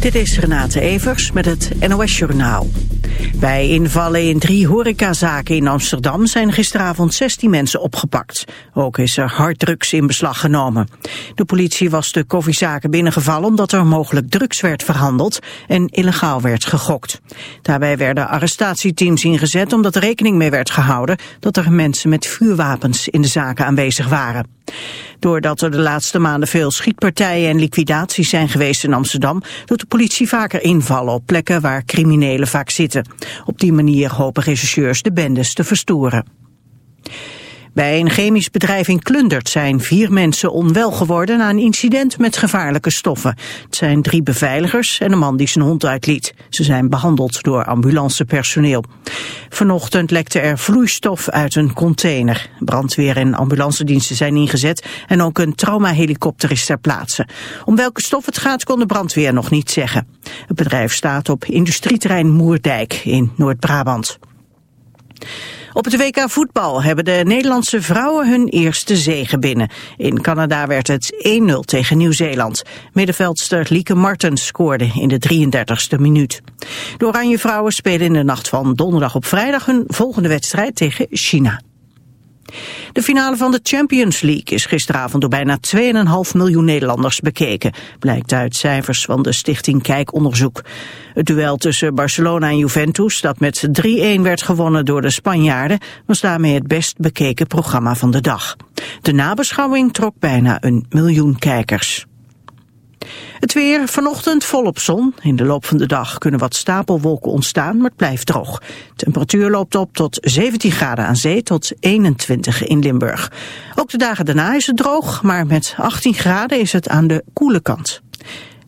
Dit is Renate Evers met het NOS Journaal. Bij invallen in drie horecazaken in Amsterdam zijn gisteravond 16 mensen opgepakt. Ook is er harddrugs in beslag genomen. De politie was de koffiezaken binnengevallen omdat er mogelijk drugs werd verhandeld en illegaal werd gegokt. Daarbij werden arrestatieteams ingezet omdat er rekening mee werd gehouden dat er mensen met vuurwapens in de zaken aanwezig waren. Doordat er de laatste maanden veel schietpartijen en liquidaties zijn geweest in Amsterdam, doet de politie vaker invallen op plekken waar criminelen vaak zitten. Op die manier hopen rechercheurs de bendes te verstoren. Bij een chemisch bedrijf in Klundert zijn vier mensen onwel geworden na een incident met gevaarlijke stoffen. Het zijn drie beveiligers en een man die zijn hond uitliet. Ze zijn behandeld door ambulancepersoneel. Vanochtend lekte er vloeistof uit een container. Brandweer en ambulancediensten zijn ingezet en ook een traumahelikopter is ter plaatse. Om welke stof het gaat kon de brandweer nog niet zeggen. Het bedrijf staat op industrieterrein Moerdijk in Noord-Brabant. Op het WK voetbal hebben de Nederlandse vrouwen hun eerste zege binnen. In Canada werd het 1-0 tegen Nieuw-Zeeland. Middenveldster Lieke Martens scoorde in de 33ste minuut. De Oranje vrouwen spelen in de nacht van donderdag op vrijdag hun volgende wedstrijd tegen China. De finale van de Champions League is gisteravond door bijna 2,5 miljoen Nederlanders bekeken, blijkt uit cijfers van de stichting Kijkonderzoek. Het duel tussen Barcelona en Juventus, dat met 3-1 werd gewonnen door de Spanjaarden, was daarmee het best bekeken programma van de dag. De nabeschouwing trok bijna een miljoen kijkers. Het weer vanochtend volop zon. In de loop van de dag kunnen wat stapelwolken ontstaan, maar het blijft droog. Temperatuur loopt op tot 17 graden aan zee tot 21 in Limburg. Ook de dagen daarna is het droog, maar met 18 graden is het aan de koele kant.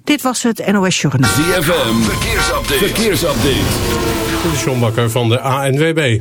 Dit was het NOS Journaal. ZFM, verkeersupdate. verkeersupdate. De John Bakker van de ANWB.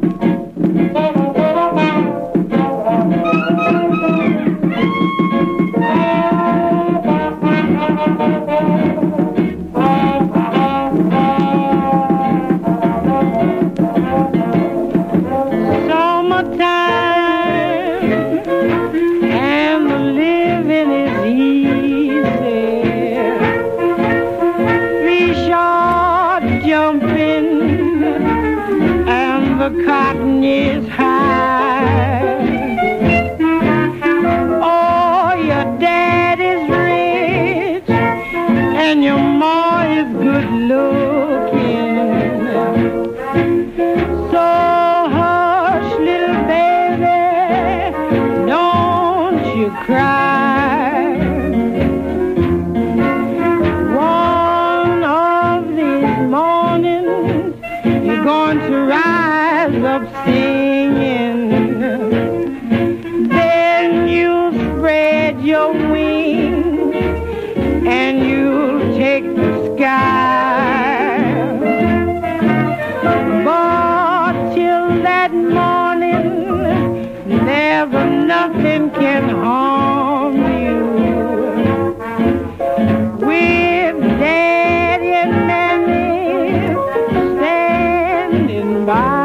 goodbye.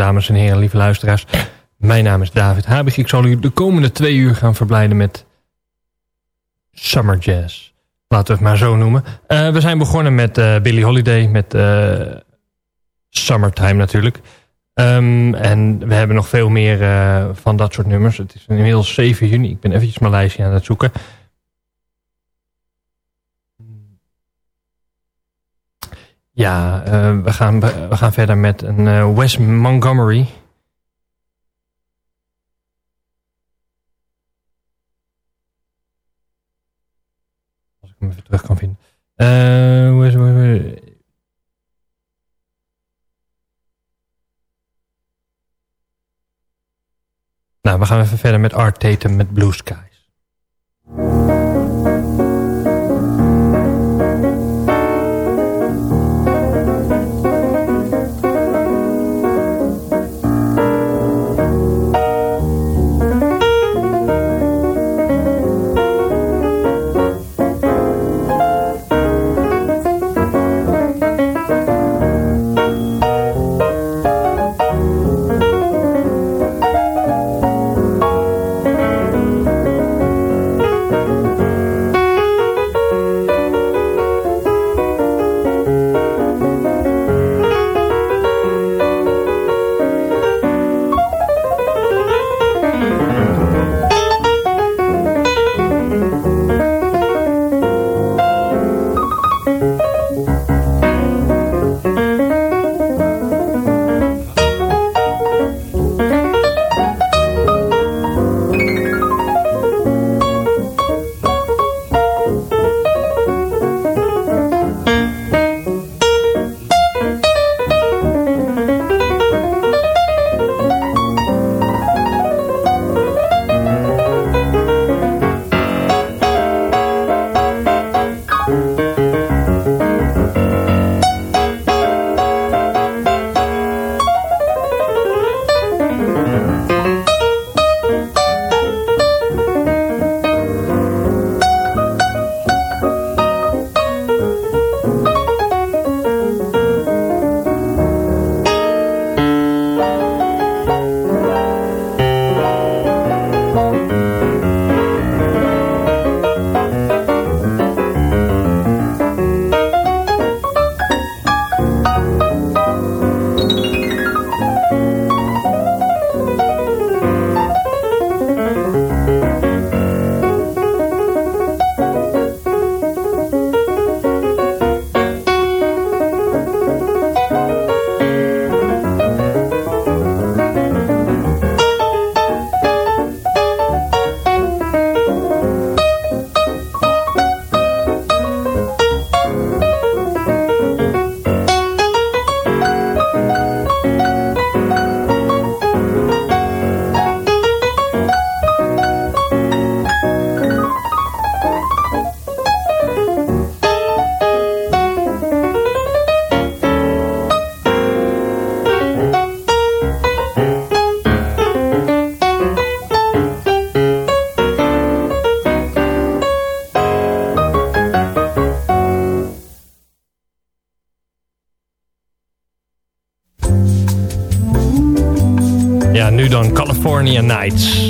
Dames en heren, lieve luisteraars. Mijn naam is David Habig. Ik zal u de komende twee uur gaan verblijden met Summer Jazz. Laten we het maar zo noemen. Eh, we zijn begonnen met uh, Billie Holiday, met uh, Summertime natuurlijk. Um, en we hebben nog veel meer van dat soort nummers. Het is inmiddels 7 juni. Ik ben eventjes mijn lijstje aan het zoeken. Ja, uh, we, gaan, we gaan verder met een uh, Wes Montgomery. Als ik hem even terug kan vinden. Uh, is, Nou, we gaan even verder met Art Tatum met Blue Skies. Nights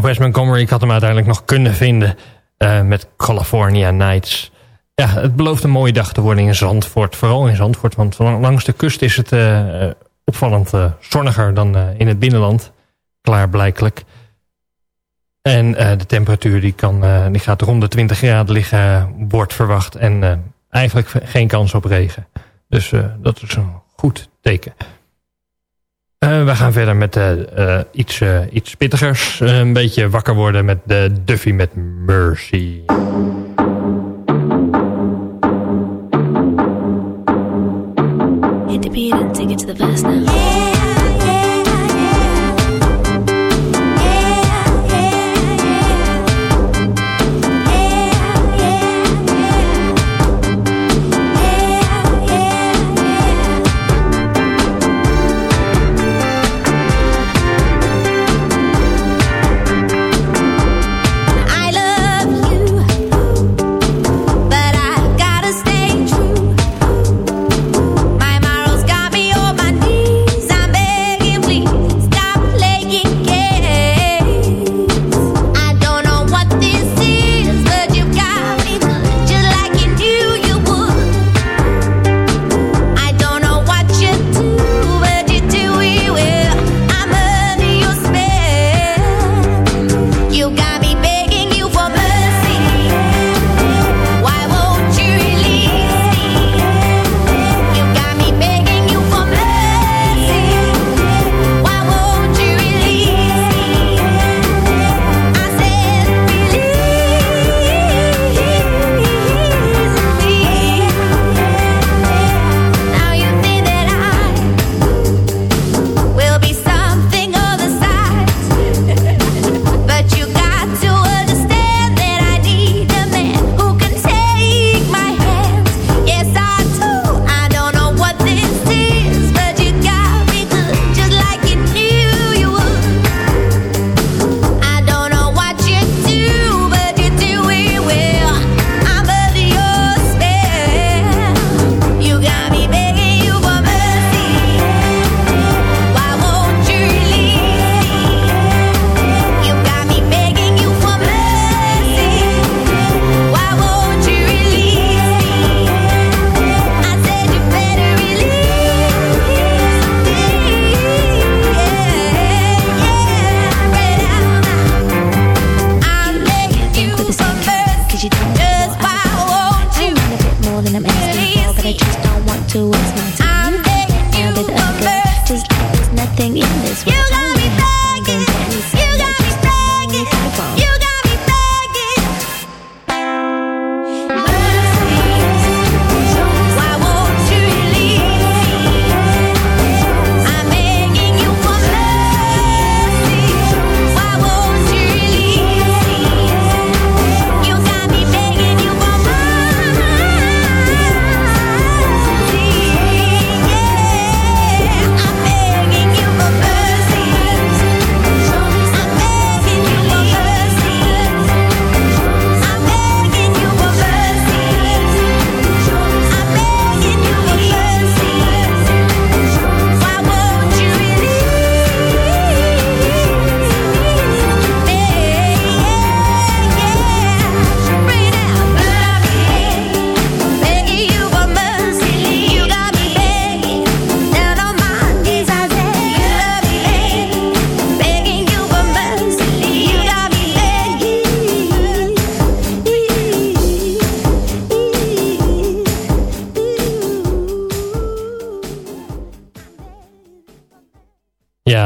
Wes Montgomery. Ik had hem uiteindelijk nog kunnen vinden uh, met California Nights. Ja, het belooft een mooie dag te worden in Zandvoort. Vooral in Zandvoort, want langs de kust is het uh, opvallend uh, zonniger dan in het binnenland. Klaarblijkelijk. En de temperatuur die, kan, die gaat rond de 20 graden liggen, wordt verwacht. En eigenlijk geen kans op regen. Dus dat is een goed teken. Uh, we gaan verder met uh, uh, iets, iets pittigers. een beetje wakker worden met de Duffy met Mercy. Take it to the verse now.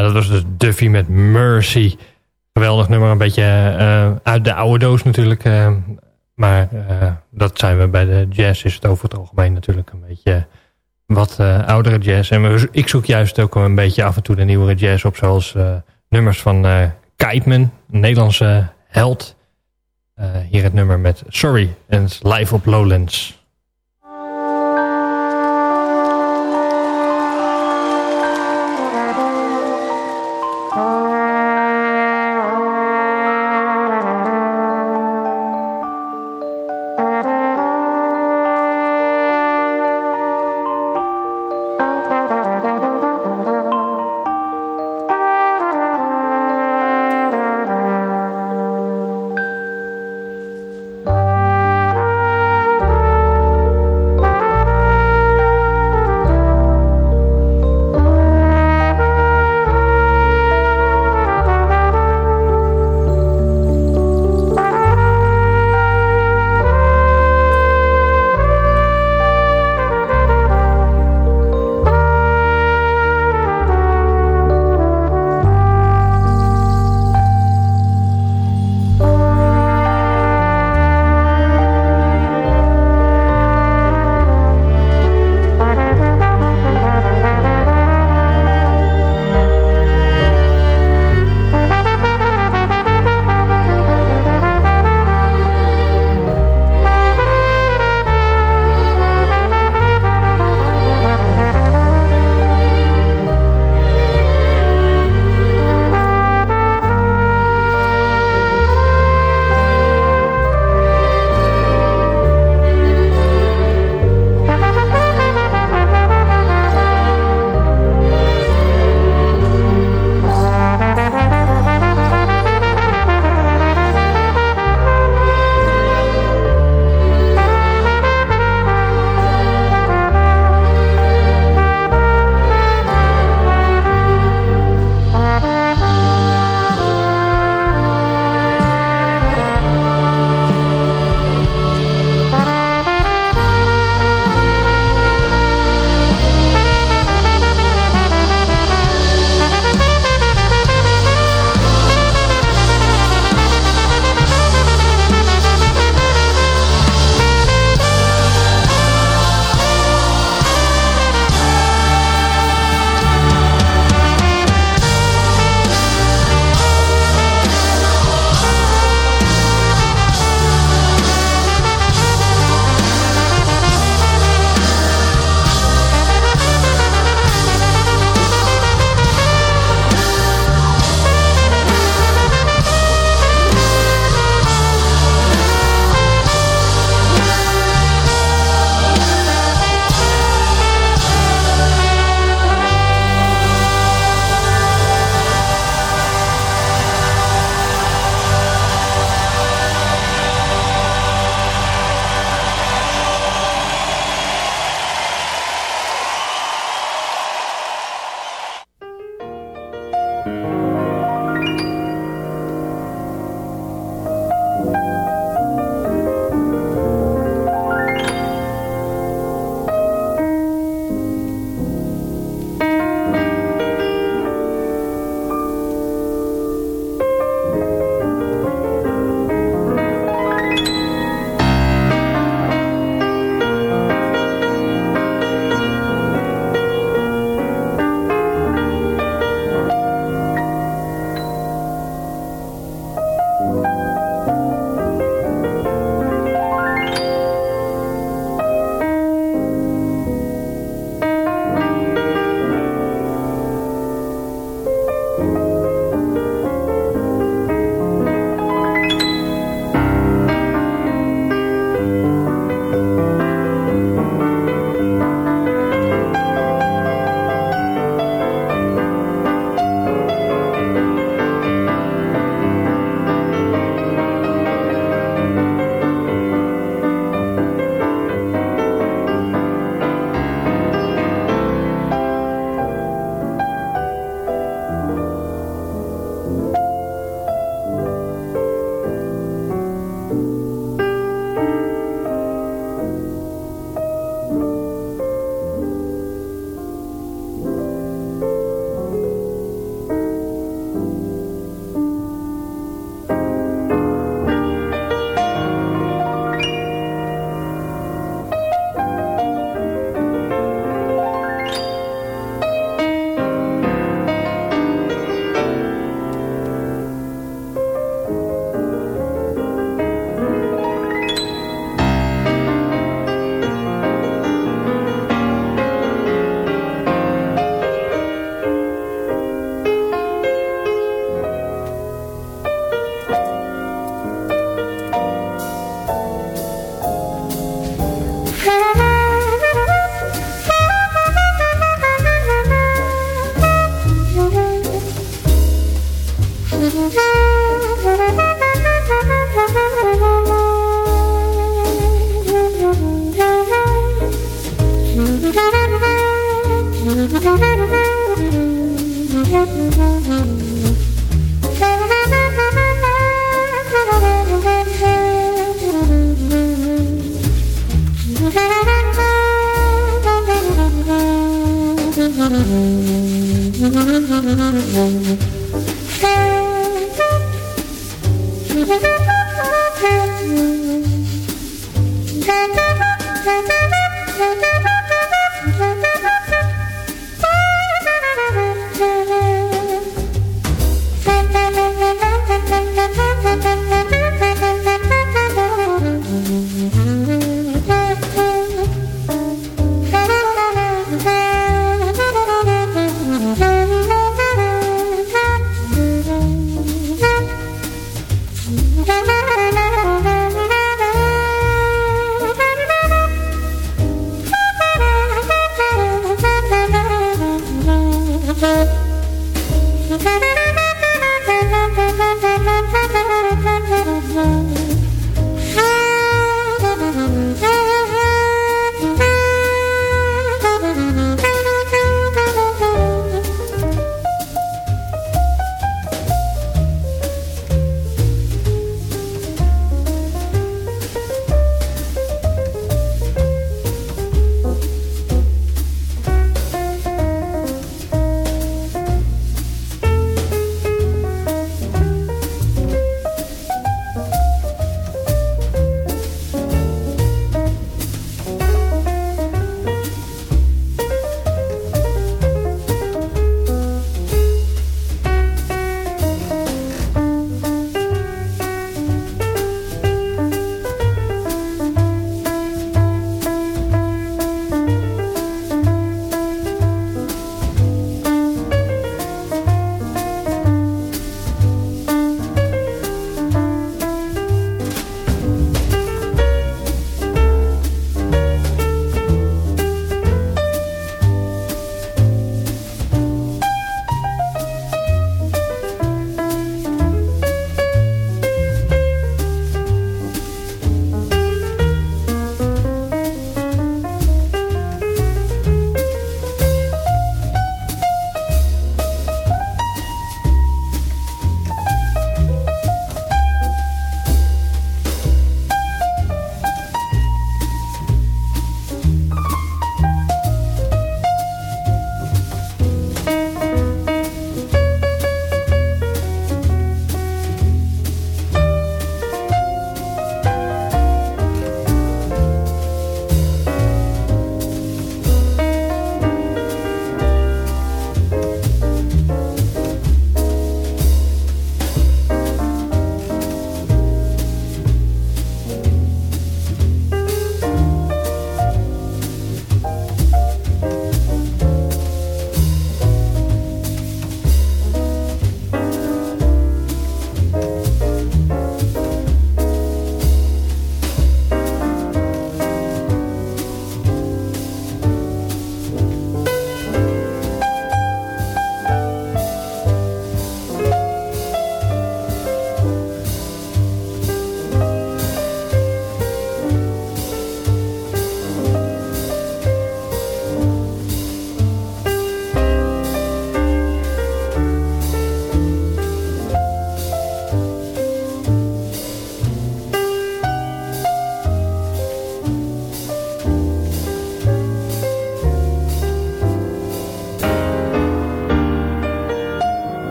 Dat was dus Duffy met Mercy. Geweldig nummer, een beetje uh, uit de oude doos natuurlijk. Uh, maar uh, dat zijn we bij de jazz, is het over het algemeen natuurlijk een beetje wat oudere jazz. En ik zoek juist ook een beetje af en toe de nieuwere jazz op, zoals nummers van Keitman, een Nederlandse held. hier het nummer met Sorry en Live op Lowlands.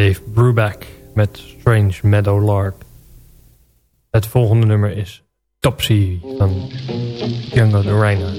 Dave Brubeck met Strange Meadow Lark. Het volgende nummer is Topsy van Django de Reinhardt.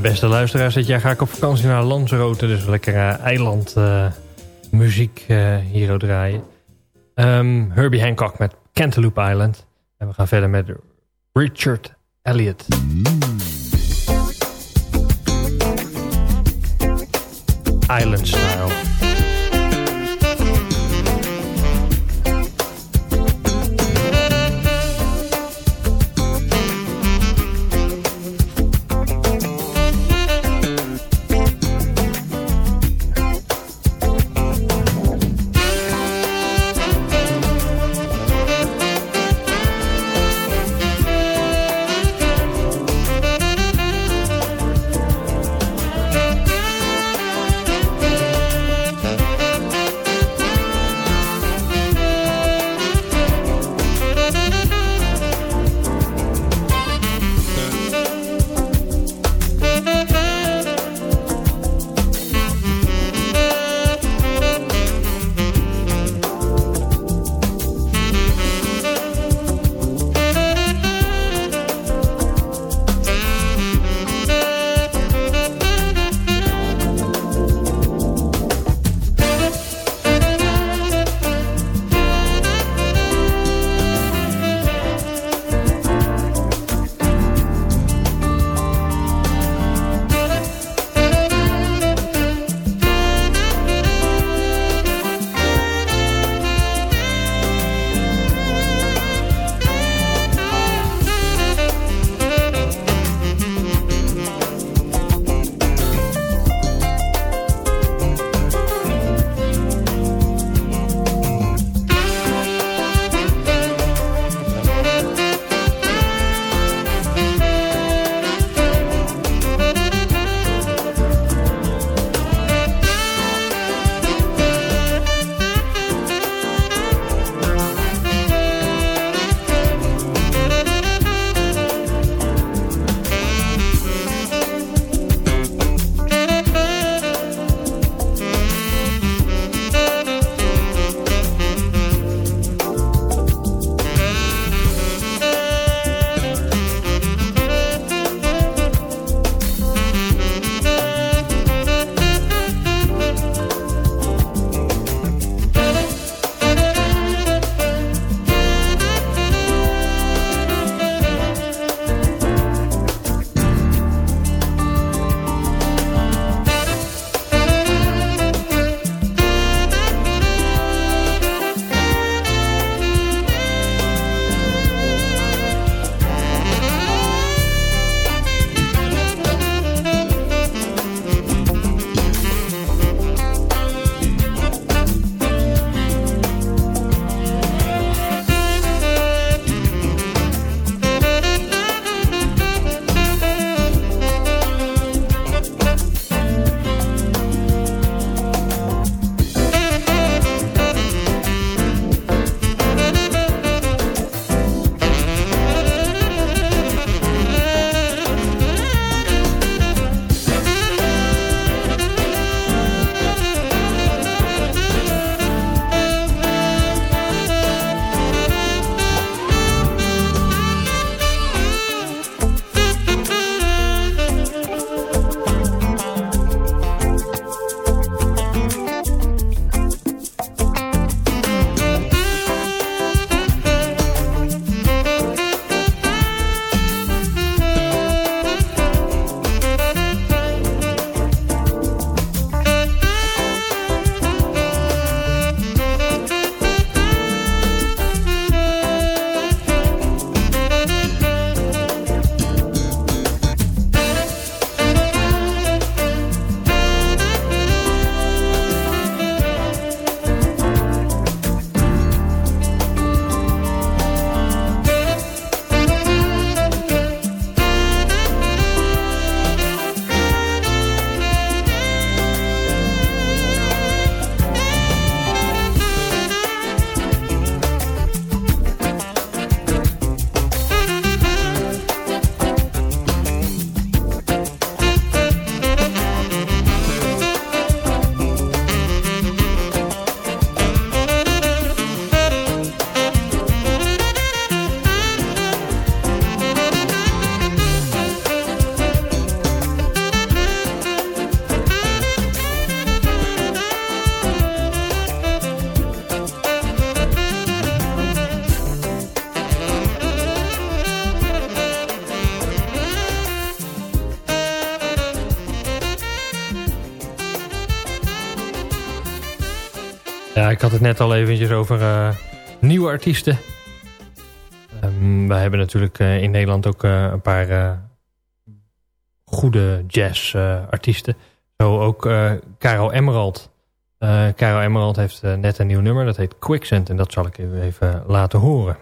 Ja, beste luisteraars, dit jaar ga ik op vakantie naar Lanzarote. Dus lekker uh, eiland uh, muziek uh, hier draaien. Um, Herbie Hancock met Cantaloupe Island. En we gaan verder met Richard Elliot. Island Style. Had het net al eventjes over eh, nieuwe artiesten. Um, wij hebben natuurlijk uh, in Nederland ook uh, een paar goede jazzartiesten. Zo ook Caro Emerald. Caro Emerald heeft net een nieuw nummer, dat heet Quicksand. En dat zal ik even laten horen.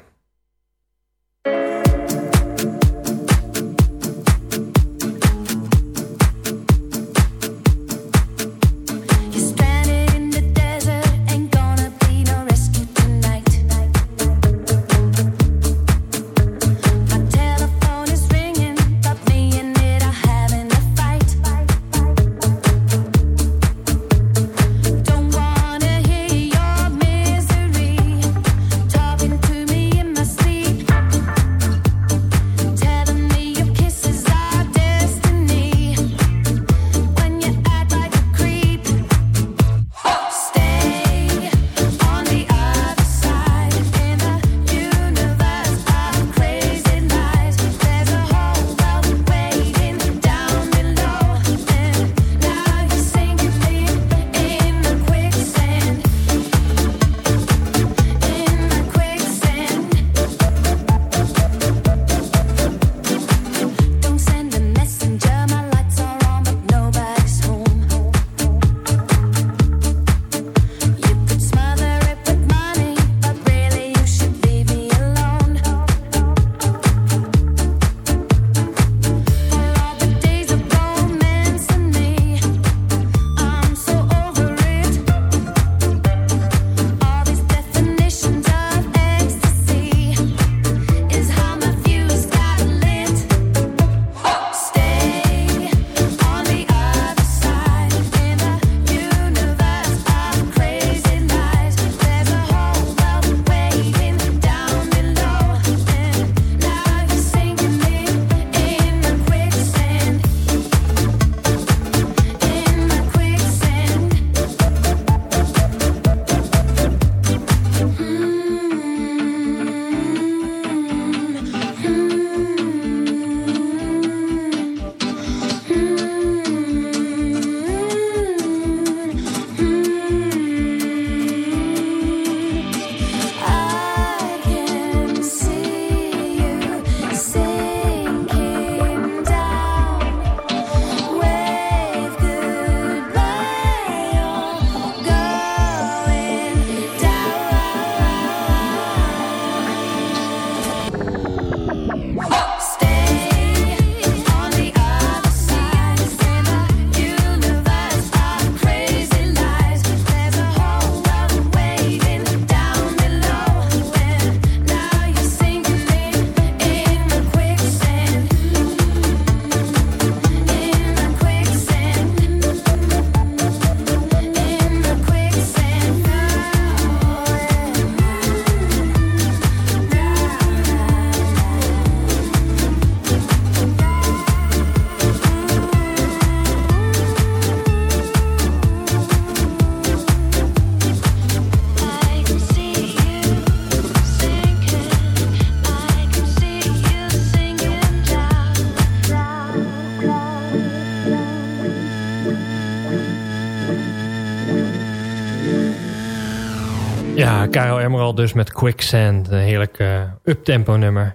Dus met Quicksand. Een heerlijk uh, uptempo nummer.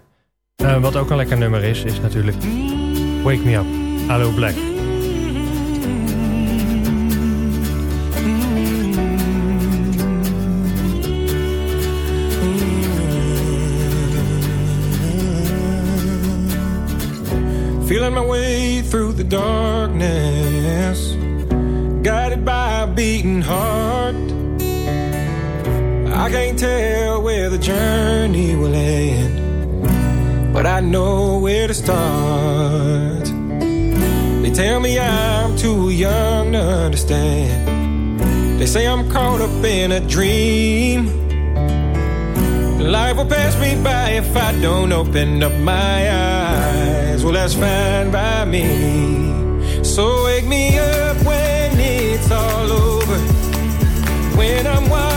Uh, wat ook een lekker nummer is, is natuurlijk Wake Me Up, Hallo Black. Feeling my way through the darkness Guided by a beating heart I can't tell where the journey will end, but I know where to start. They tell me I'm too young to understand. They say I'm caught up in a dream. Life will pass me by if I don't open up my eyes. Well, that's fine by me. So wake me up when it's all over. When I'm wiser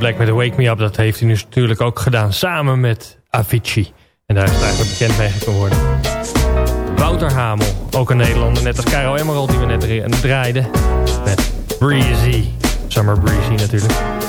Black met Wake Me Up, dat heeft hij nu natuurlijk ook gedaan samen met Avicii. En daar is hij eigenlijk bekend mee geworden. Wouter Hamel, ook een Nederlander, net als Caro Emerald die we net draaiden. Met Breezy, Summer Breezy natuurlijk.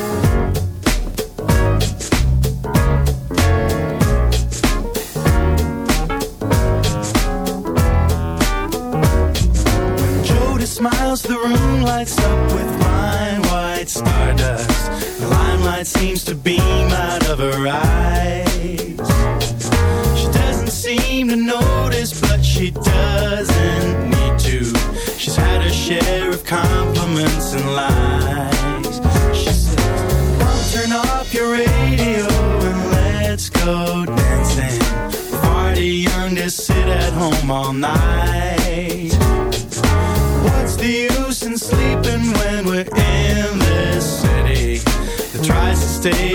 all night. What's the use in sleeping when we're in this city That tries to stay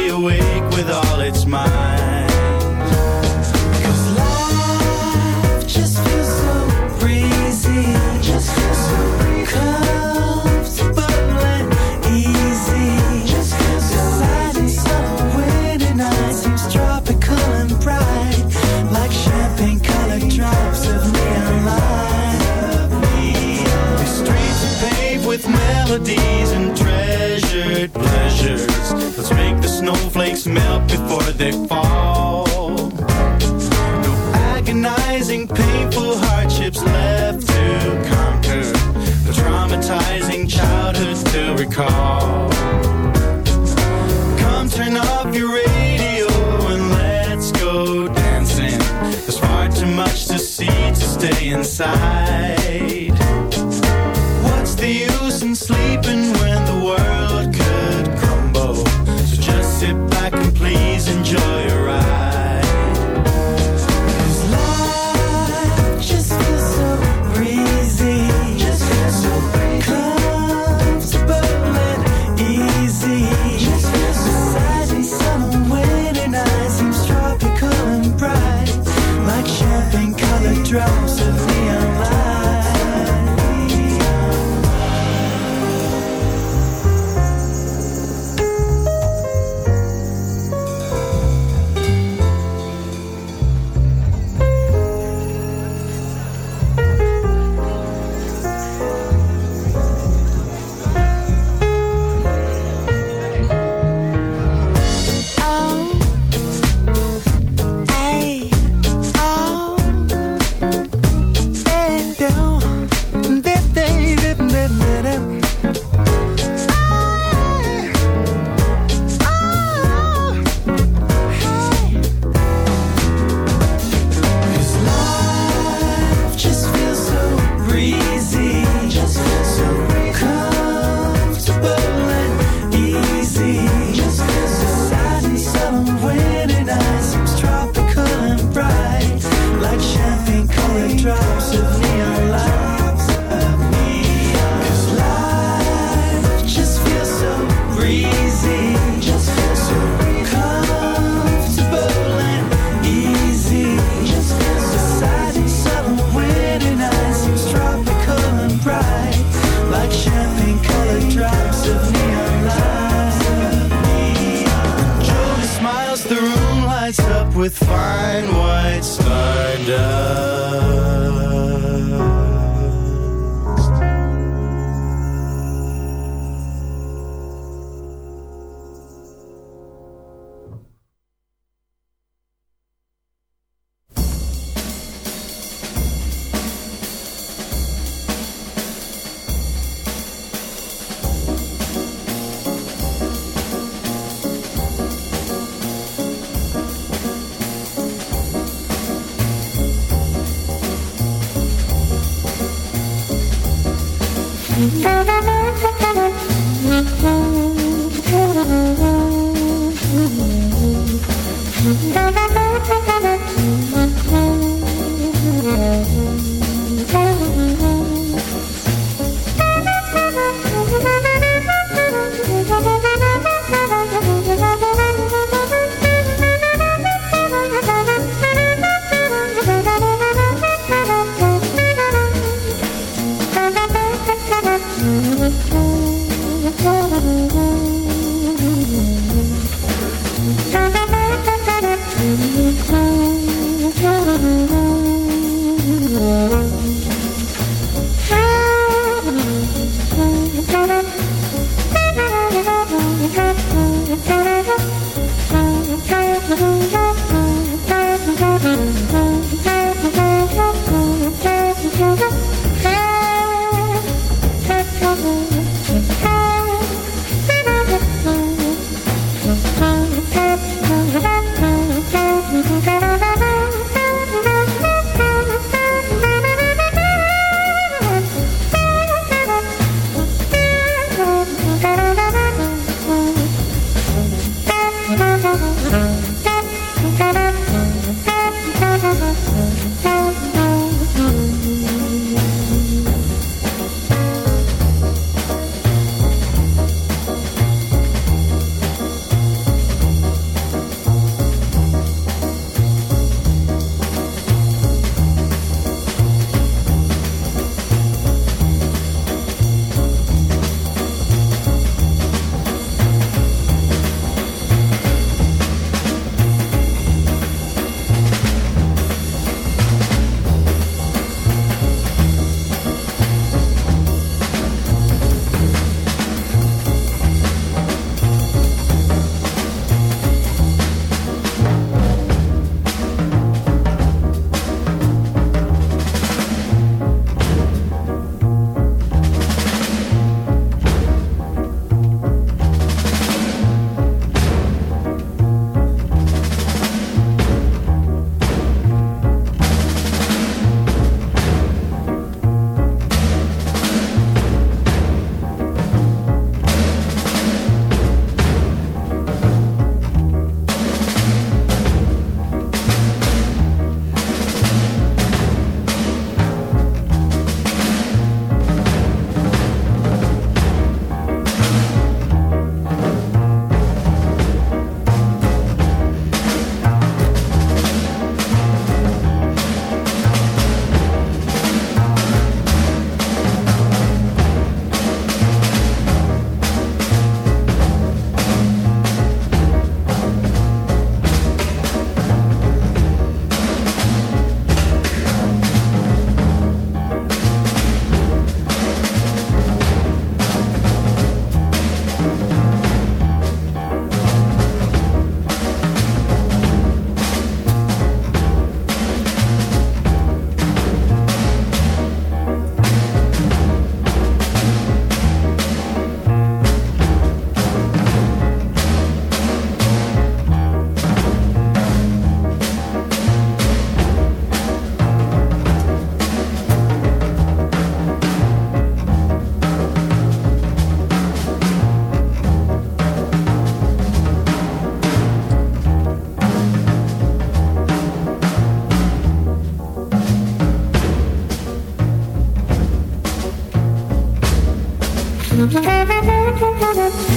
Thank you.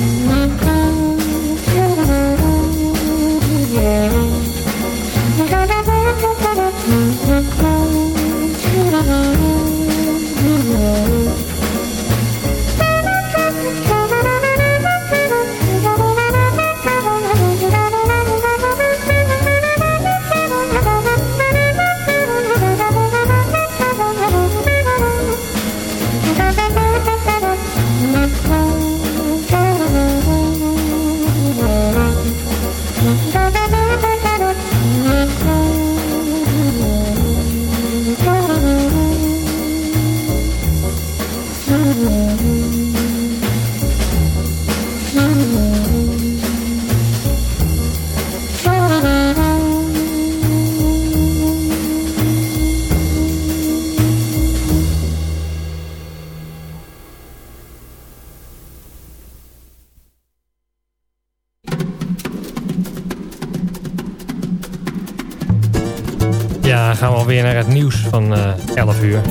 Alweer naar het nieuws van eh 11 uur.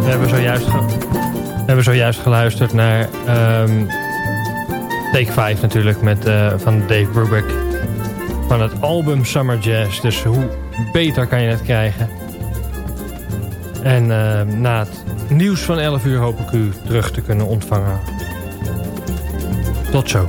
We hebben zojuist, we hebben zojuist geluisterd naar ehm, Take 5 natuurlijk met, eh, van Dave Brubeck. Van het album Summer Jazz. Dus hoe beter kan je het krijgen? En ehm, na het nieuws van 11 uur hoop ik u terug te kunnen ontvangen. Tot zo.